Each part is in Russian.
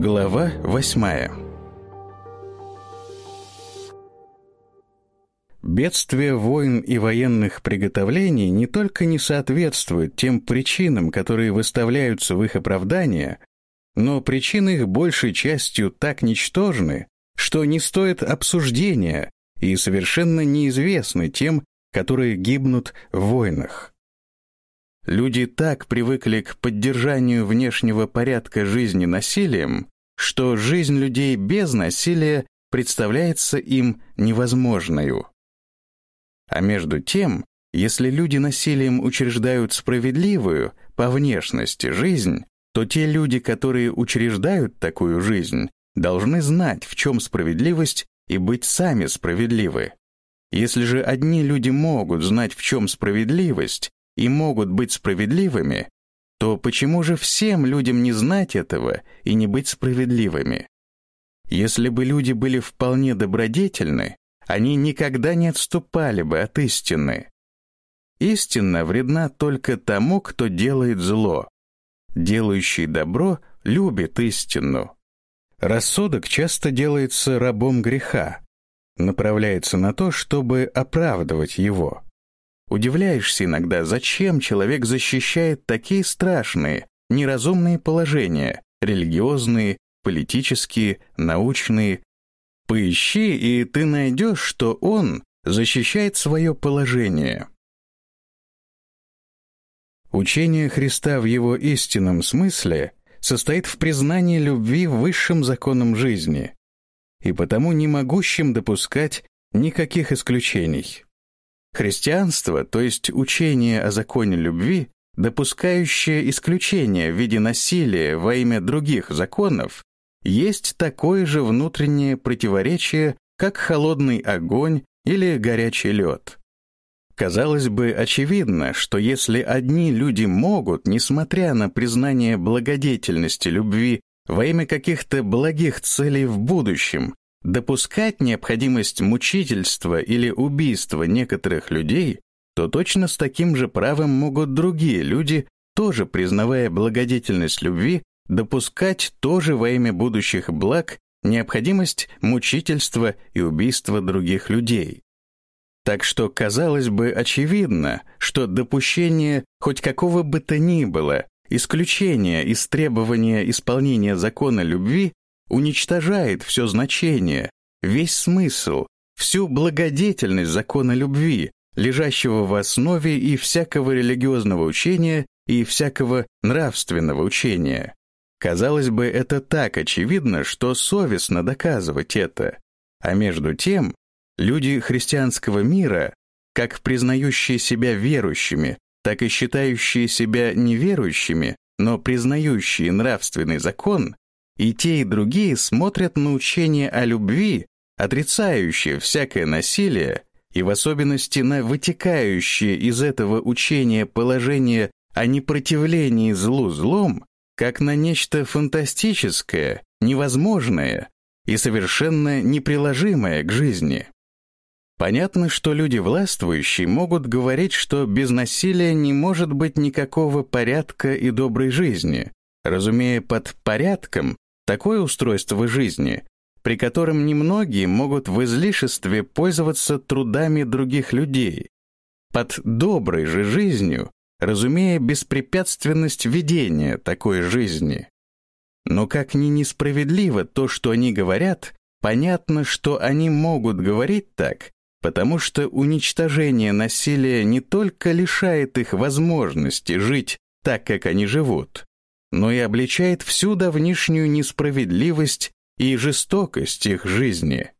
Глава восьмая Бедствие войн и военных приготовлений не только не соответствуют тем причинам, которые выставляются в их оправдание, но причины их большей частью так ничтожны, что не стоят обсуждения и совершенно неизвестны тем, которые гибнут в войнах. Люди так привыкли к поддержанию внешнего порядка жизни насилием, что жизнь людей без насилия представляется им невозможной. А между тем, если люди насилием учреждают справедливую, по внешности, жизнь, то те люди, которые учреждают такую жизнь, должны знать, в чем справедливость, и быть сами справедливы. Если же одни люди могут знать, в чем справедливость, и могут быть справедливыми, то почему же всем людям не знать этого и не быть справедливыми? Если бы люди были вполне добродетельны, они никогда не отступали бы от истины. Истина вредна только тому, кто делает зло. Делающий добро любит истину. Рассудок часто делается рабом греха, направляется на то, чтобы оправдывать его. Удивляешься иногда, зачем человек защищает такие страшные, неразумные положения, религиозные, политические, научные. Поищи, и ты найдешь, что он защищает свое положение. Учение Христа в его истинном смысле состоит в признании любви высшим законом жизни и потому не могущим допускать никаких исключений. Христианство, то есть учение о законе любви, допускающее исключение в виде насилия во имя других законов, есть такое же внутреннее противоречие, как холодный огонь или горячий лед. Казалось бы, очевидно, что если одни люди могут, несмотря на признание благодетельности любви во имя каких-то благих целей в будущем, допускать необходимость мучительства или убийства некоторых людей, то точно с таким же правом могут другие люди, тоже признавая благодетельность любви, допускать тоже во имя будущих благ необходимость мучительства и убийства других людей. Так что казалось бы очевидно, что допущение хоть какого бы то ни было, исключение из требования исполнения закона любви уничтожает все значение, весь смысл, всю благодетельность закона любви, лежащего в основе и всякого религиозного учения, и всякого нравственного учения. Казалось бы, это так очевидно, что совестно доказывать это. А между тем, люди христианского мира, как признающие себя верующими, так и считающие себя неверующими, но признающие нравственный закон, и те, и другие смотрят на учение о любви, отрицающее всякое насилие, и в особенности на вытекающее из этого учения положение о непротивлении злу злом, как на нечто фантастическое, невозможное и совершенно неприложимое к жизни. Понятно, что люди властвующие могут говорить, что без насилия не может быть никакого порядка и доброй жизни, разумея под порядком Такое устройство жизни, при котором немногие могут в излишестве пользоваться трудами других людей. Под доброй же жизнью, разумея беспрепятственность ведения такой жизни. Но как ни несправедливо то, что они говорят, понятно, что они могут говорить так, потому что уничтожение насилия не только лишает их возможности жить так, как они живут, но и обличает всю давнишнюю несправедливость и жестокость их жизни.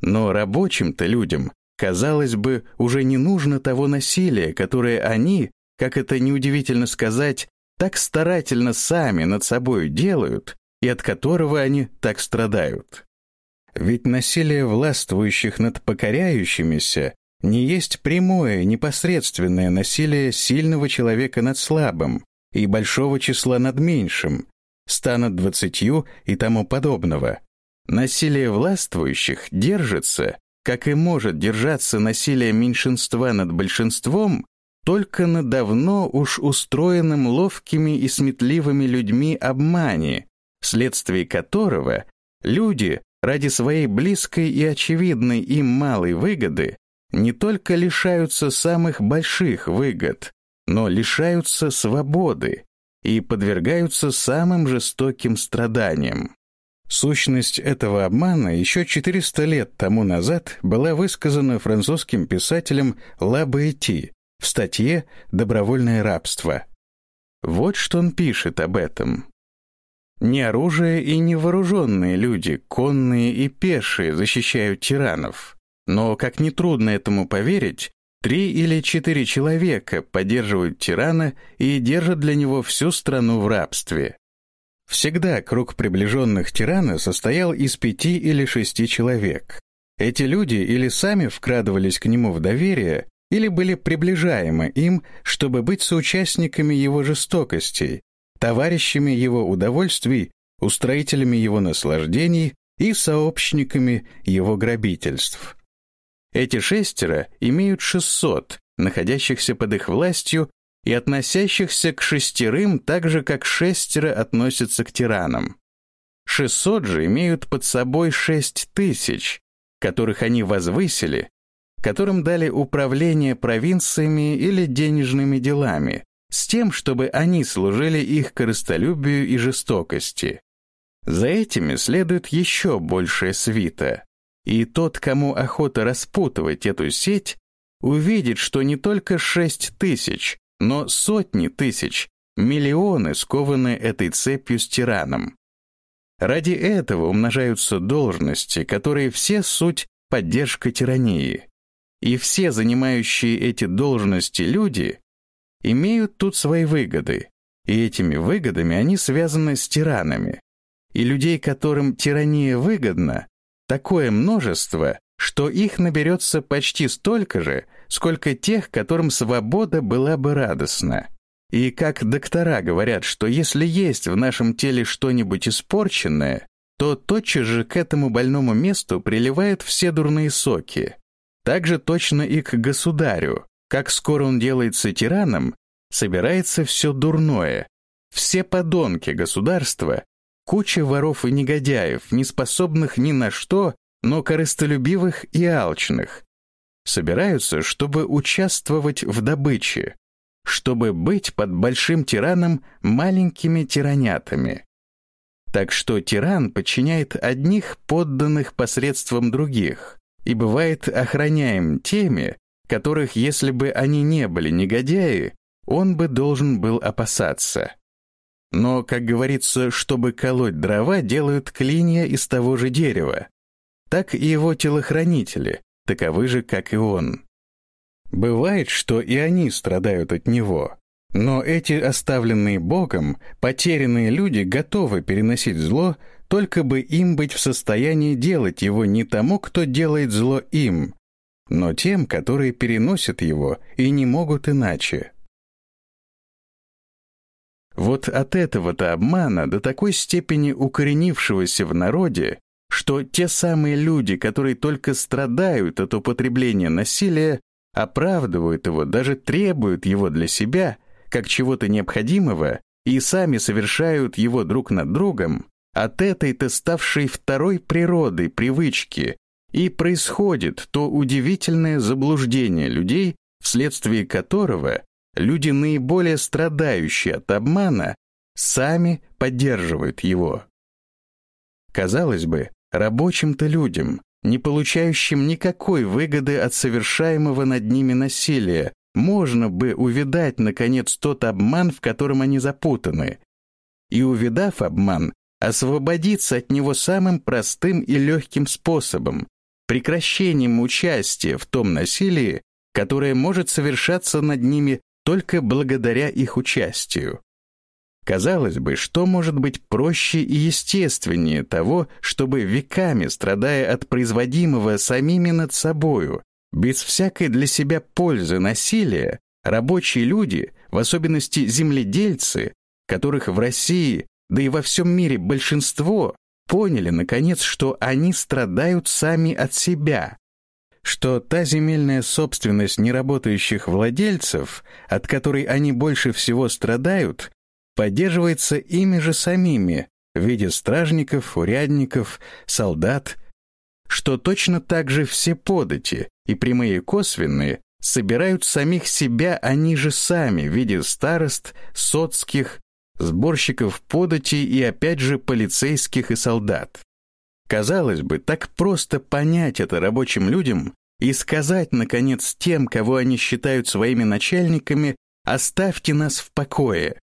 Но рабочим-то людям, казалось бы, уже не нужно того насилия, которое они, как это неудивительно сказать, так старательно сами над собой делают и от которого они так страдают. Ведь насилие властвующих над покоряющимися не есть прямое, непосредственное насилие сильного человека над слабым, и большого числа над меньшим, ста над двадцатью и тому подобного. Насилие властвующих держится, как и может держаться насилие меньшинства над большинством, только на давно уж устроенном ловкими и сметливыми людьми обмане, вследствие которого люди ради своей близкой и очевидной им малой выгоды не только лишаются самых больших выгод, но лишаются свободы и подвергаются самым жестоким страданиям. Сущность этого обмана еще 400 лет тому назад была высказана французским писателем Ла Баэти в статье «Добровольное рабство». Вот что он пишет об этом. Не оружие и не вооруженные люди, конные и пешие, защищают тиранов. Но, как нетрудно этому поверить, три или четыре человека поддерживают тирана и держат для него всю страну в рабстве. Всегда круг приближенных тирана состоял из пяти или шести человек. Эти люди или сами вкрадывались к нему в доверие, или были приближаемы им, чтобы быть соучастниками его жестокостей, товарищами его удовольствий, устроителями его наслаждений и сообщниками его грабительств. Эти шестеро имеют 600, находящихся под их властью и относящихся к шестерым так же, как шестеро относятся к тиранам. 600 же имеют под собой шесть тысяч, которых они возвысили, которым дали управление провинциями или денежными делами, с тем, чтобы они служили их корыстолюбию и жестокости. За этими следует еще большая свита. И тот, кому охота распутывать эту сеть, увидит, что не только шесть тысяч, но сотни тысяч, миллионы скованы этой цепью с тираном. Ради этого умножаются должности, которые все суть поддержка тирании. И все занимающие эти должности люди имеют тут свои выгоды, и этими выгодами они связаны с тиранами. И людей, которым тирания выгодна, такое множество, что их наберется почти столько же, сколько тех, которым свобода была бы радостна. И как доктора говорят, что если есть в нашем теле что-нибудь испорченное, то тотчас же к этому больному месту приливают все дурные соки. Так же точно и к государю, как скоро он делается тираном, собирается все дурное. Все подонки государства, куча воров и негодяев, не способных ни на что, но корыстолюбивых и алчных. Собираются, чтобы участвовать в добыче, чтобы быть под большим тираном маленькими тиранятами. Так что тиран подчиняет одних подданных посредством других и бывает охраняем теми, которых, если бы они не были негодяи, он бы должен был опасаться. Но, как говорится, чтобы колоть дрова, делают клинья из того же дерева. Так и его телохранители, таковы же, как и он. Бывает, что и они страдают от него. Но эти оставленные Богом, потерянные люди готовы переносить зло, только бы им быть в состоянии делать его не тому, кто делает зло им, но тем, которые переносят его и не могут иначе. Вот от этого-то обмана до такой степени укоренившегося в народе, что те самые люди, которые только страдают от употребления насилия, оправдывают его, даже требуют его для себя, как чего-то необходимого, и сами совершают его друг над другом, от этой-то ставшей второй природой привычки и происходит то удивительное заблуждение людей, вследствие которого люди, наиболее страдающие от обмана, сами поддерживают его. Казалось бы, рабочим-то людям, не получающим никакой выгоды от совершаемого над ними насилия, можно бы увидать, наконец, тот обман, в котором они запутаны. И увидав обман, освободиться от него самым простым и легким способом, прекращением участия в том насилии, которое может совершаться над ними только благодаря их участию. Казалось бы, что может быть проще и естественнее того, чтобы веками, страдая от производимого самими над собою, без всякой для себя пользы насилия, рабочие люди, в особенности земледельцы, которых в России, да и во всем мире большинство, поняли, наконец, что они страдают сами от себя, что та земельная собственность неработающих владельцев, от которой они больше всего страдают, поддерживается ими же самими, в виде стражников, урядников, солдат, что точно так же все подати, и прямые косвенные, собирают самих себя они же сами в виде старост, соцких, сборщиков подати и опять же полицейских и солдат. Казалось бы, так просто понять это рабочим людям и сказать, наконец, тем, кого они считают своими начальниками, «оставьте нас в покое».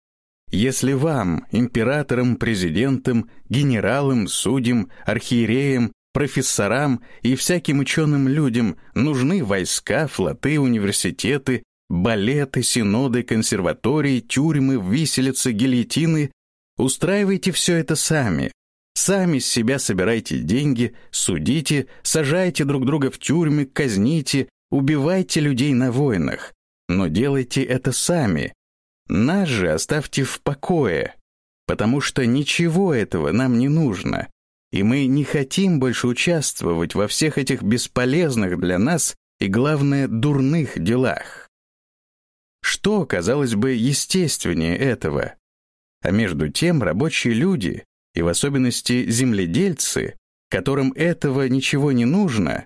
Если вам, императорам, президентам, генералам, судьям, архиереям, профессорам и всяким ученым людям нужны войска, флоты, университеты, балеты, синоды, консерватории, тюрьмы, виселицы, гильотины. Устраивайте все это сами. Сами с себя собирайте деньги, судите, сажайте друг друга в тюрьмы, казните, убивайте людей на войнах. Но делайте это сами. Нас же оставьте в покое, потому что ничего этого нам не нужно и мы не хотим больше участвовать во всех этих бесполезных для нас и, главное, дурных делах. Что, казалось бы, естественнее этого? А между тем рабочие люди, и в особенности земледельцы, которым этого ничего не нужно,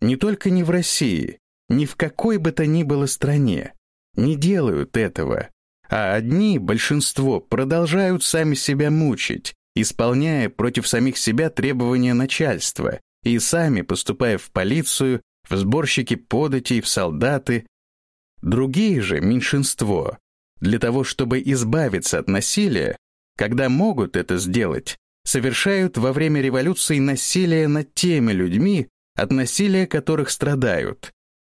не только не в России, ни в какой бы то ни было стране, не делают этого, а одни, большинство, продолжают сами себя мучить, исполняя против самих себя требования начальства и сами поступая в полицию, в сборщики податей, в солдаты. Другие же, меньшинство, для того, чтобы избавиться от насилия, когда могут это сделать, совершают во время революции насилие над теми людьми, от насилия которых страдают,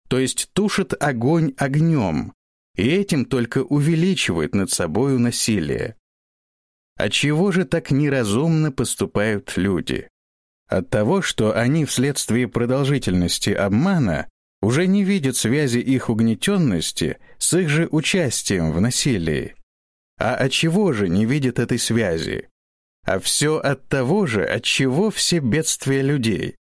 то есть тушат огонь огнем, и этим только увеличивают над собою насилие. От чего же так неразумно поступают люди? От того, что они вследствие продолжительности обмана уже не видят связи их угнетенности с их же участием в насилии. А от чего же не видят этой связи? А все от того же, от чего все бедствия людей.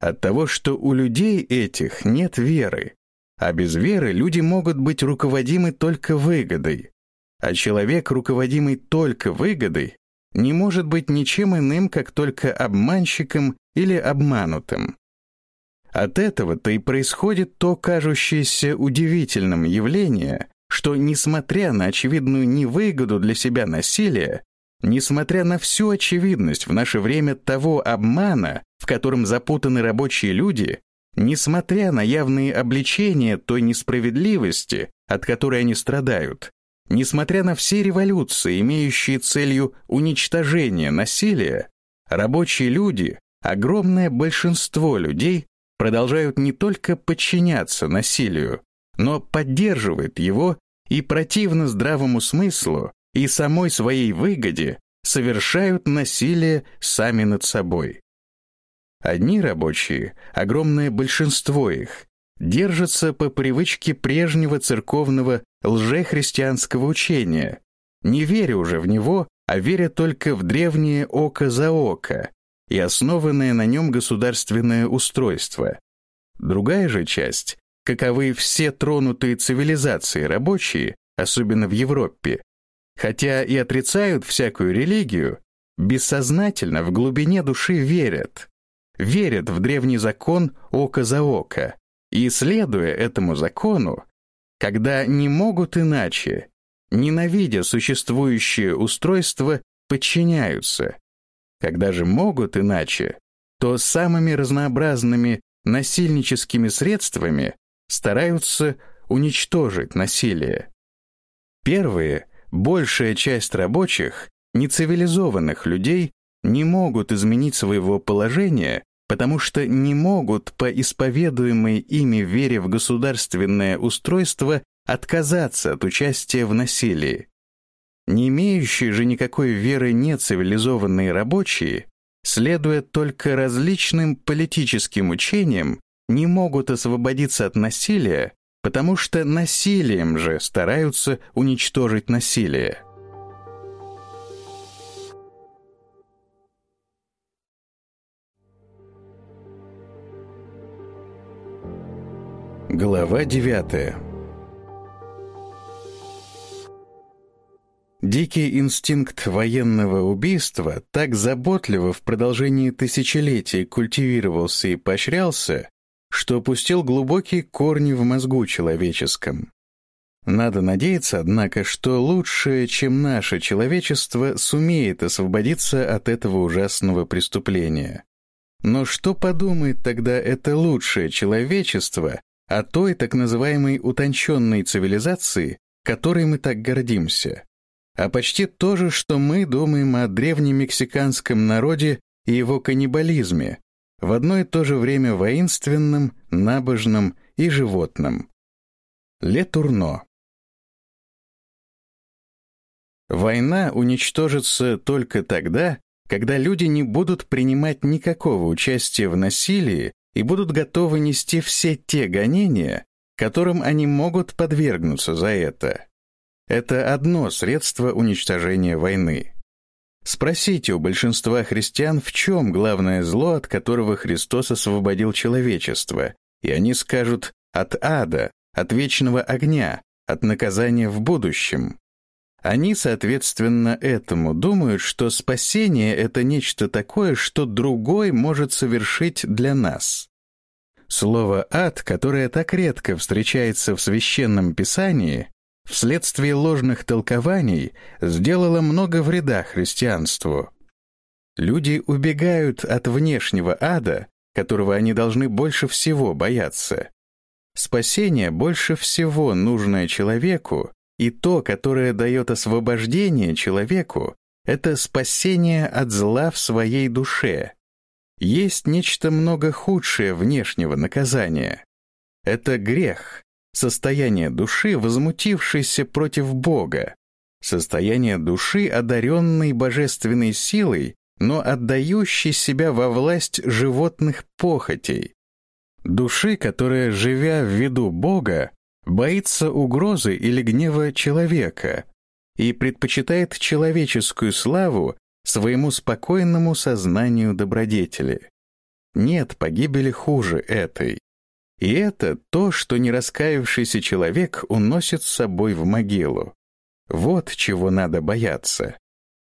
От того, что у людей этих нет веры. А без веры люди могут быть руководимы только выгодой. А человек, руководимый только выгодой, не может быть ничем иным, как только обманщиком или обманутым. От этого-то и происходит то кажущееся удивительным явление, что, несмотря на очевидную невыгоду для себя насилия, несмотря на всю очевидность в наше время того обмана, в котором запутаны рабочие люди, несмотря на явные обличения той несправедливости, от которой они страдают, Несмотря на все революции, имеющие целью уничтожение насилия, рабочие люди, огромное большинство людей, продолжают не только подчиняться насилию, но поддерживают его и противно здравому смыслу и самой своей выгоде совершают насилие сами над собой. Одни рабочие, огромное большинство их, держатся по привычке прежнего церковного лжехристианского учения, не веря уже в него, а веря только в древнее око за око и основанное на нем государственное устройство. Другая же часть, каковы все тронутые цивилизации рабочие, особенно в Европе, хотя и отрицают всякую религию, бессознательно в глубине души верят. Верят в древний закон око за око, и, следуя этому закону, когда не могут иначе, ненавидя существующее устройство, подчиняются. Когда же могут иначе, то самыми разнообразными насильническими средствами стараются уничтожить насилие. Первые, большая часть рабочих, нецивилизованных людей, не могут изменить своего положения потому что не могут по исповедуемой ими вере в государственное устройство отказаться от участия в насилии. Не имеющие же никакой веры нецивилизованные рабочие, следуя только различным политическим учениям, не могут освободиться от насилия, потому что насилием же стараются уничтожить насилие. Глава 9 Дикий инстинкт военного убийства так заботливо в продолжении тысячелетий культивировался и поощрялся, что пустил глубокие корни в мозгу человеческом. Надо надеяться, однако, что лучшее, чем наше человечество, сумеет освободиться от этого ужасного преступления. Но что подумает тогда это лучшее человечество о той так называемой утонченной цивилизации, которой мы так гордимся? А почти то же, что мы думаем о древнемексиканском народе и его каннибализме, в одно и то же время воинственном, набожном и животном. Ле Турно Война уничтожится только тогда, когда люди не будут принимать никакого участия в насилии и будут готовы нести все те гонения, которым они могут подвергнуться за это. Это одно средство уничтожения войны. Спросите у большинства христиан, в чем главное зло, от которого Христос освободил человечество, и они скажут «от ада», «от вечного огня», «от наказания в будущем». Они, соответственно, этому думают, что спасение — это нечто такое, что другой может совершить для нас. Слово «ад», которое так редко встречается в Священном Писании, вследствие ложных толкований сделало много вреда христианству. Люди убегают от внешнего ада, которого они должны больше всего бояться. Спасение больше всего нужное человеку, и то, которое дает освобождение человеку, это спасение от зла в своей душе. Есть нечто много худшее внешнего наказания. Это грех, состояние души, возмутившейся против Бога, состояние души, одаренной божественной силой, но отдающей себя во власть животных похотей, души, которая, живя в виду Бога, боится угрозы или гнева человека и предпочитает человеческую славу своему спокойному сознанию добродетели. Нет погибели хуже этой. И это то, что нераскаявшийся человек уносит с собой в могилу. Вот чего надо бояться.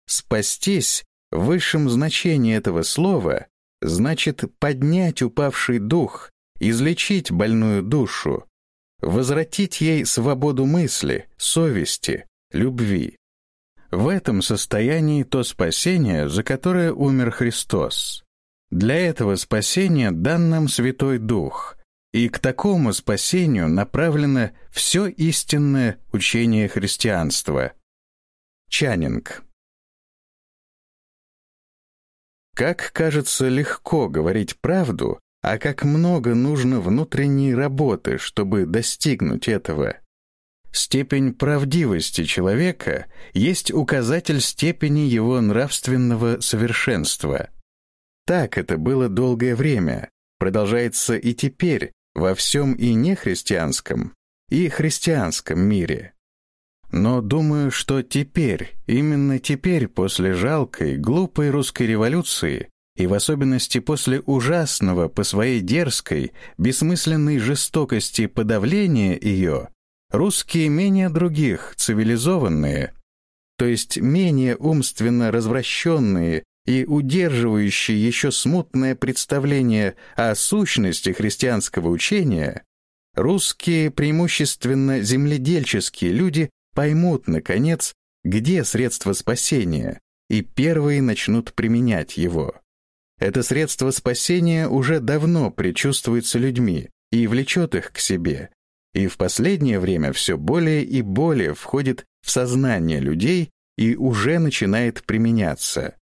Спастись в высшем значении этого слова значит поднять упавший дух, излечить больную душу, возвратить ей свободу мысли, совести, любви. В этом состоянии то спасение, за которое умер Христос. Для этого спасения дан нам Святой Дух, и к такому спасению направлено все истинное учение христианства. Чанинг Как кажется легко говорить правду, а как много нужно внутренней работы, чтобы достигнуть этого. Степень правдивости человека есть указатель степени его нравственного совершенства. Так это было долгое время, продолжается и теперь во всем и нехристианском, и христианском мире. Но думаю, что теперь, именно теперь, после жалкой, глупой русской революции, и в особенности после ужасного по своей дерзкой, бессмысленной жестокости подавления ее, русские менее других, цивилизованные, то есть менее умственно развращенные и удерживающие еще смутное представление о сущности христианского учения, русские преимущественно земледельческие люди поймут, наконец, где средство спасения, и первые начнут применять его. Это средство спасения уже давно предчувствуется людьми и влечет их к себе, и в последнее время все более и более входит в сознание людей и уже начинает применяться.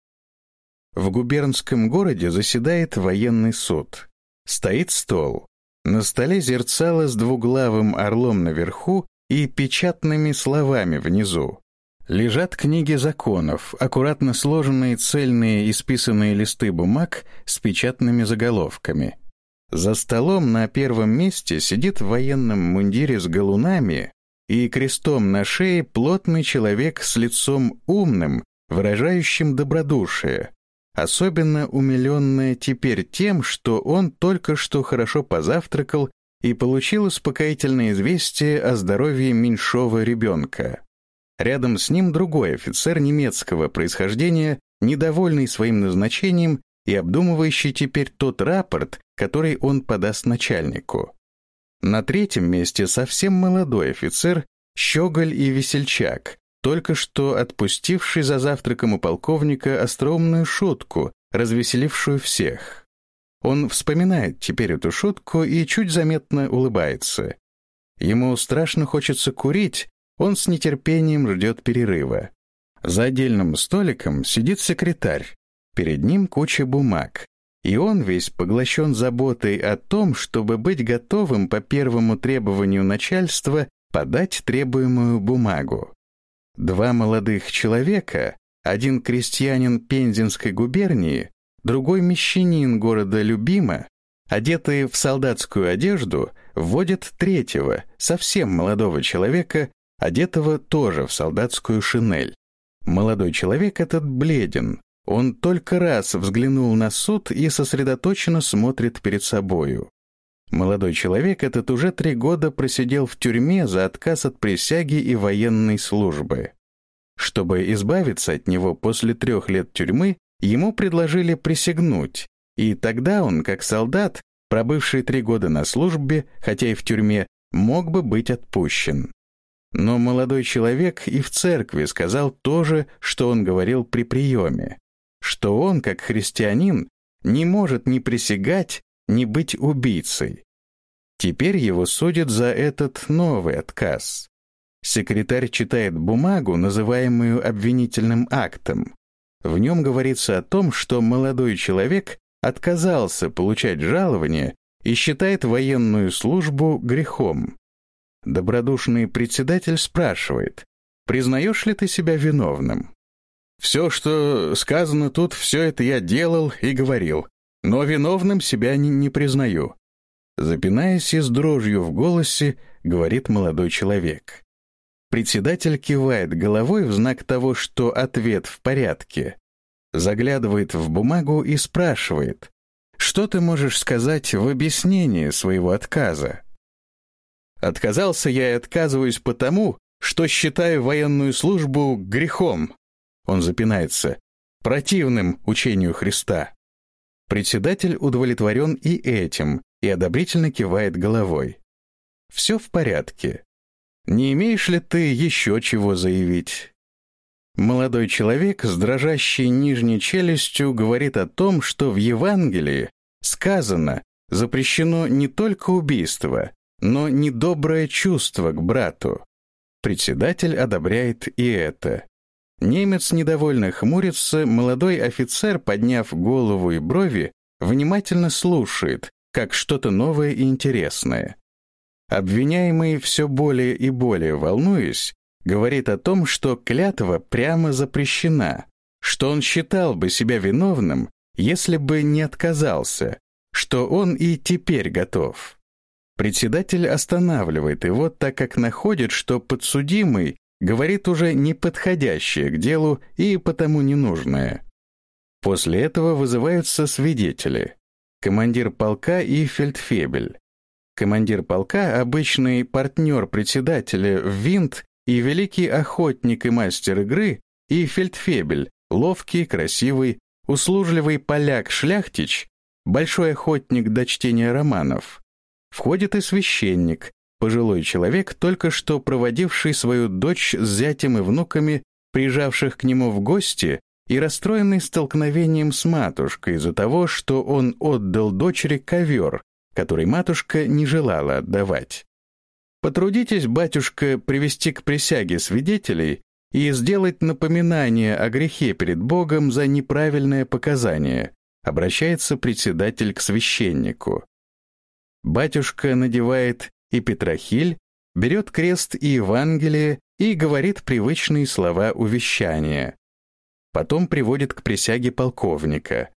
В губернском городе заседает военный суд. Стоит стол. На столе зерцало с двуглавым орлом наверху и печатными словами внизу. Лежат книги законов, аккуратно сложенные цельные исписанные листы бумаг с печатными заголовками. За столом на первом месте сидит в военном мундире с галунами и крестом на шее плотный человек с лицом умным, выражающим добродушие, особенно умиленное теперь тем, что он только что хорошо позавтракал и получил успокоительное известие о здоровье меньшого ребенка. Рядом с ним другой офицер немецкого происхождения, недовольный своим назначением и обдумывающий теперь тот рапорт, который он подаст начальнику. На третьем месте совсем молодой офицер, щеголь и весельчак, только что отпустивший за завтраком у полковника остроумную шутку, развеселившую всех. Он вспоминает теперь эту шутку и чуть заметно улыбается. Ему страшно хочется курить, он с нетерпением ждет перерыва. За отдельным столиком сидит секретарь. Перед ним куча бумаг. И он весь поглощен заботой о том, чтобы быть готовым по первому требованию начальства подать требуемую бумагу. Два молодых человека, один крестьянин Пензенской губернии, другой мещанин города Любима, одетые в солдатскую одежду, вводят третьего, совсем молодого человека, одетого тоже в солдатскую шинель. Молодой человек этот бледен. Он только раз взглянул на суд и сосредоточенно смотрит перед собою. Молодой человек этот уже три года просидел в тюрьме за отказ от присяги и военной службы. Чтобы избавиться от него после трех лет тюрьмы, ему предложили присягнуть, и тогда он, как солдат, пробывший три года на службе, хотя и в тюрьме, мог бы быть отпущен. Но молодой человек и в церкви сказал то же, что он говорил при приеме, что он, как христианин, не может ни присягать, ни быть убийцей. Теперь его судят за этот новый отказ. Секретарь читает бумагу, называемую обвинительным актом. В нем говорится о том, что молодой человек отказался получать жалование и считает военную службу грехом. Добродушный председатель спрашивает, признаешь ли ты себя виновным? Все, что сказано тут, все это я делал и говорил, но виновным себя не, не признаю. Запинаясь и с дрожью в голосе, говорит молодой человек. Председатель кивает головой в знак того, что ответ в порядке. Заглядывает в бумагу и спрашивает, что ты можешь сказать в объяснении своего отказа? Отказался я и отказываюсь потому, что считаю военную службу грехом. Он запинается. Противным учению Христа. Председатель удовлетворен и этим, и одобрительно кивает головой. Все в порядке. Не имеешь ли ты еще чего заявить? Молодой человек с дрожащей нижней челюстью говорит о том, что в Евангелии сказано, запрещено не только убийство, но недоброе чувство к брату. Председатель одобряет и это. Немец недовольно хмурится, молодой офицер, подняв голову и брови, внимательно слушает, как что-то новое и интересное. Обвиняемый, все более и более волнуясь, говорит о том, что клятва прямо запрещена, что он считал бы себя виновным, если бы не отказался, что он и теперь готов. Председатель останавливает его, так как находит, что подсудимый говорит уже неподходящее к делу и потому ненужное. После этого вызываются свидетели. Командир полка и фельдфебель. Командир полка — обычный партнер председателя в винт и великий охотник и мастер игры, и фельдфебель, ловкий, красивый, услужливый поляк-шляхтич, большой охотник до чтения романов — Входит и священник, пожилой человек, только что проводивший свою дочь с зятем и внуками, приезжавших к нему в гости, и расстроенный столкновением с матушкой из-за того, что он отдал дочери ковер, который матушка не желала отдавать. Потрудитесь, батюшка, привести к присяге свидетелей и сделать напоминание о грехе перед Богом за неправильное показание, обращается председатель к священнику. Батюшка надевает и Петрохиль, берет крест и Евангелие и говорит привычные слова увещания. Потом приводит к присяге полковника.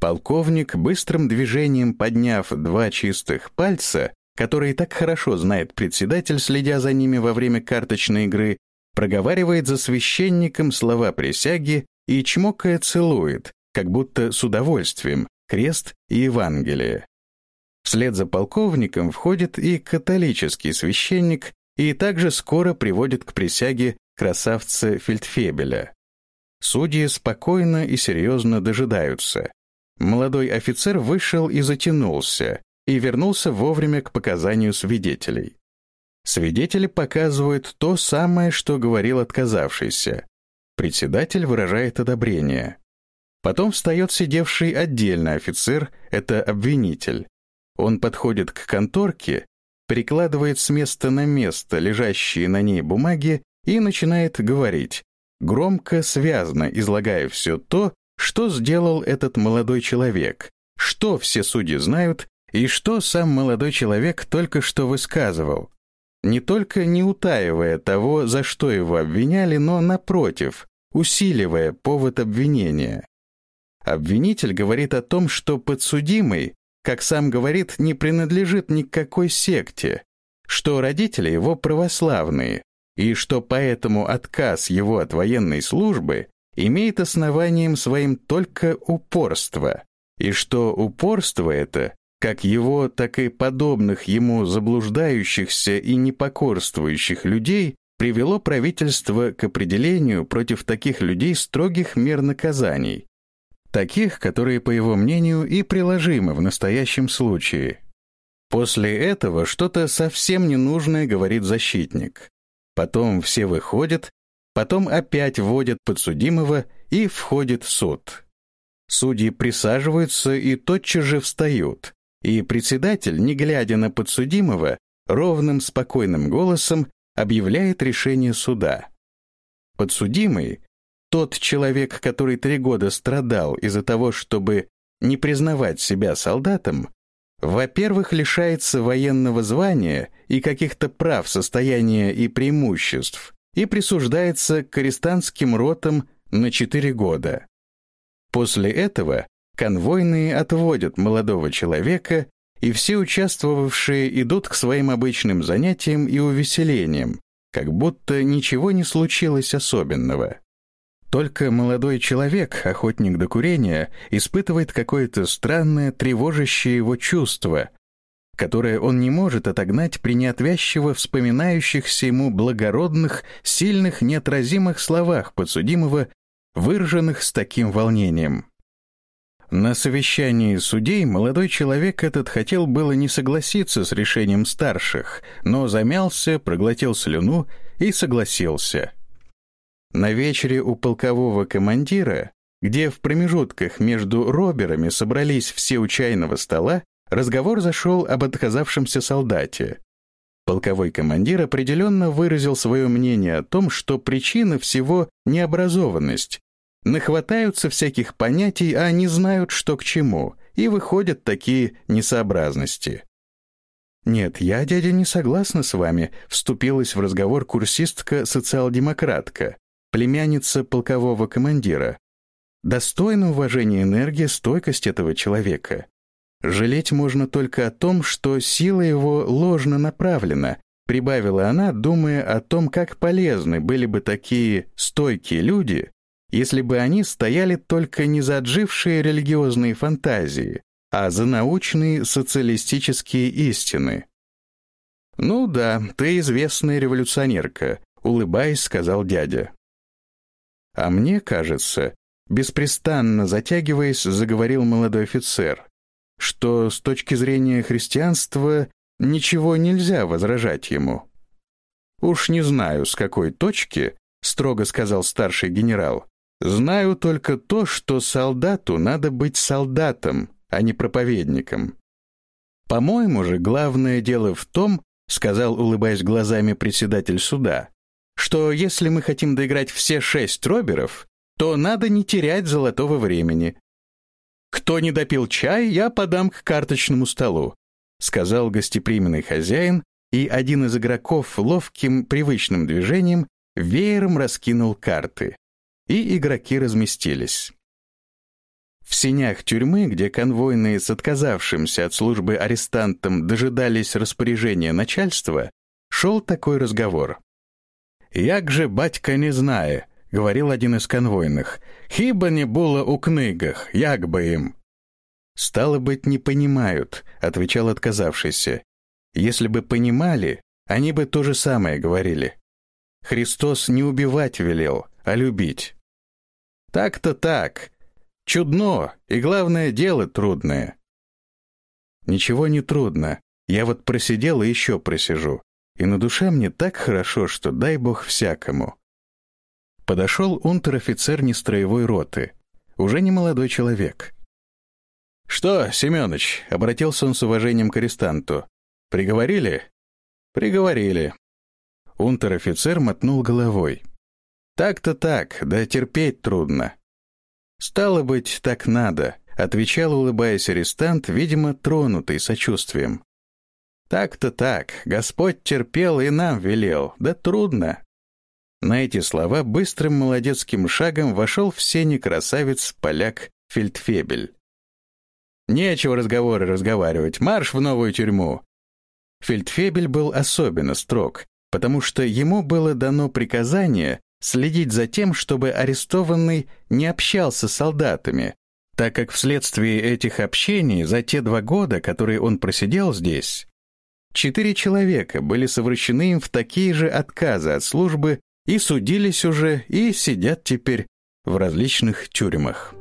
Полковник, быстрым движением подняв два чистых пальца, которые так хорошо знает председатель, следя за ними во время карточной игры, проговаривает за священником слова присяги и чмокая целует, как будто с удовольствием, крест и Евангелие. Вслед за полковником входит и католический священник и также скоро приводит к присяге красавца Фельдфебеля. Судьи спокойно и серьезно дожидаются. Молодой офицер вышел и затянулся, и вернулся вовремя к показанию свидетелей. Свидетели показывают то самое, что говорил отказавшийся. Председатель выражает одобрение. Потом встает сидевший отдельно офицер, это обвинитель. Он подходит к конторке, перекладывает с места на место лежащие на ней бумаги и начинает говорить, громко, связно излагая все то, что сделал этот молодой человек, что все судьи знают и что сам молодой человек только что высказывал. Не только не утаивая того, за что его обвиняли, но, напротив, усиливая повод обвинения. Обвинитель говорит о том, что подсудимый, как сам говорит, не принадлежит ни к какой секте, что родители его православные, и что поэтому отказ его от военной службы имеет основанием своим только упорство, и что упорство это, как его, так и подобных ему заблуждающихся и непокорствующих людей, привело правительство к определению против таких людей строгих мер наказаний, таких, которые, по его мнению, и приложимы в настоящем случае. После этого что-то совсем ненужное говорит защитник. Потом все выходят, потом опять вводят подсудимого и входит суд. Судьи присаживаются и тотчас же встают, и председатель, не глядя на подсудимого, ровным спокойным голосом объявляет решение суда. Подсудимый, тот человек, который три года страдал из-за того, чтобы не признавать себя солдатом, во-первых, лишается военного звания и каких-то прав, состояния и преимуществ, и присуждается к арестантским ротам на четыре года. После этого конвойные отводят молодого человека, и все участвовавшие идут к своим обычным занятиям и увеселениям, как будто ничего не случилось особенного. Только молодой человек, охотник до курения, испытывает какое-то странное, тревожащее его чувство, которое он не может отогнать при неотвязчиво вспоминающихся ему благородных, сильных, неотразимых словах подсудимого, выраженных с таким волнением. На совещании судей молодой человек этот хотел было не согласиться с решением старших, но замялся, проглотил слюну и согласился. На вечере у полкового командира, где в промежутках между роберами собрались все у чайного стола, разговор зашел об отказавшемся солдате. Полковой командир определенно выразил свое мнение о том, что причина всего — необразованность. Нахватаются всяких понятий, а не знают, что к чему, и выходят такие несообразности. «Нет, я, дядя, не согласна с вами», — вступилась в разговор курсистка-социал-демократка племянница полкового командира. Достойна уважения энергия, стойкость этого человека. Жалеть можно только о том, что сила его ложно направлена, прибавила она, думая о том, как полезны были бы такие стойкие люди, если бы они стояли только не за отжившие религиозные фантазии, а за научные социалистические истины. «Ну да, ты известная революционерка», — улыбаясь, сказал дядя. А мне кажется, беспрестанно затягиваясь, заговорил молодой офицер, что с точки зрения христианства ничего нельзя возражать ему. «Уж не знаю, с какой точки», — строго сказал старший генерал, «знаю только то, что солдату надо быть солдатом, а не проповедником». «По-моему же, главное дело в том, — сказал, улыбаясь глазами председатель суда, что если мы хотим доиграть все шесть роберов, то надо не терять золотого времени. «Кто не допил чай, я подам к карточному столу», сказал гостеприимный хозяин, и один из игроков ловким привычным движением веером раскинул карты, и игроки разместились. В синях тюрьмы, где конвойные с отказавшимся от службы арестантом дожидались распоряжения начальства, шел такой разговор. «Як же батька не знає», — говорил один из конвойных. «Хіба не было у книгах, як бы им?» «Стало быть, не понимают», — отвечал отказавшийся. «Если бы понимали, они бы то же самое говорили». Христос не убивать велел, а любить. Так-то так. Чудно, и главное, дело трудное. Ничего не трудно. Я вот просидел и еще просижу. И на душе мне так хорошо, что дай бог всякому. Подошел унтер-офицер нестроевой роты. Уже не молодой человек. «Что, Семенович?» — обратился он с уважением к арестанту. «Приговорили?» «Приговорили». Унтер-офицер мотнул головой. «Так-то так, да терпеть трудно». «Стало быть, так надо», — отвечал, улыбаясь арестант, видимо, тронутый сочувствием. «Так-то так, Господь терпел и нам велел, да трудно». На эти слова быстрым молодецким шагом вошел в сене красавец-поляк Фельдфебель. «Нечего разговоры разговаривать, марш в новую тюрьму!» Фельдфебель был особенно строг, потому что ему было дано приказание следить за тем, чтобы арестованный не общался с солдатами, так как вследствие этих общений за те два года, которые он просидел здесь, четыре человека были совращены им в такие же отказы от службы и судились уже, и сидят теперь в различных тюрьмах.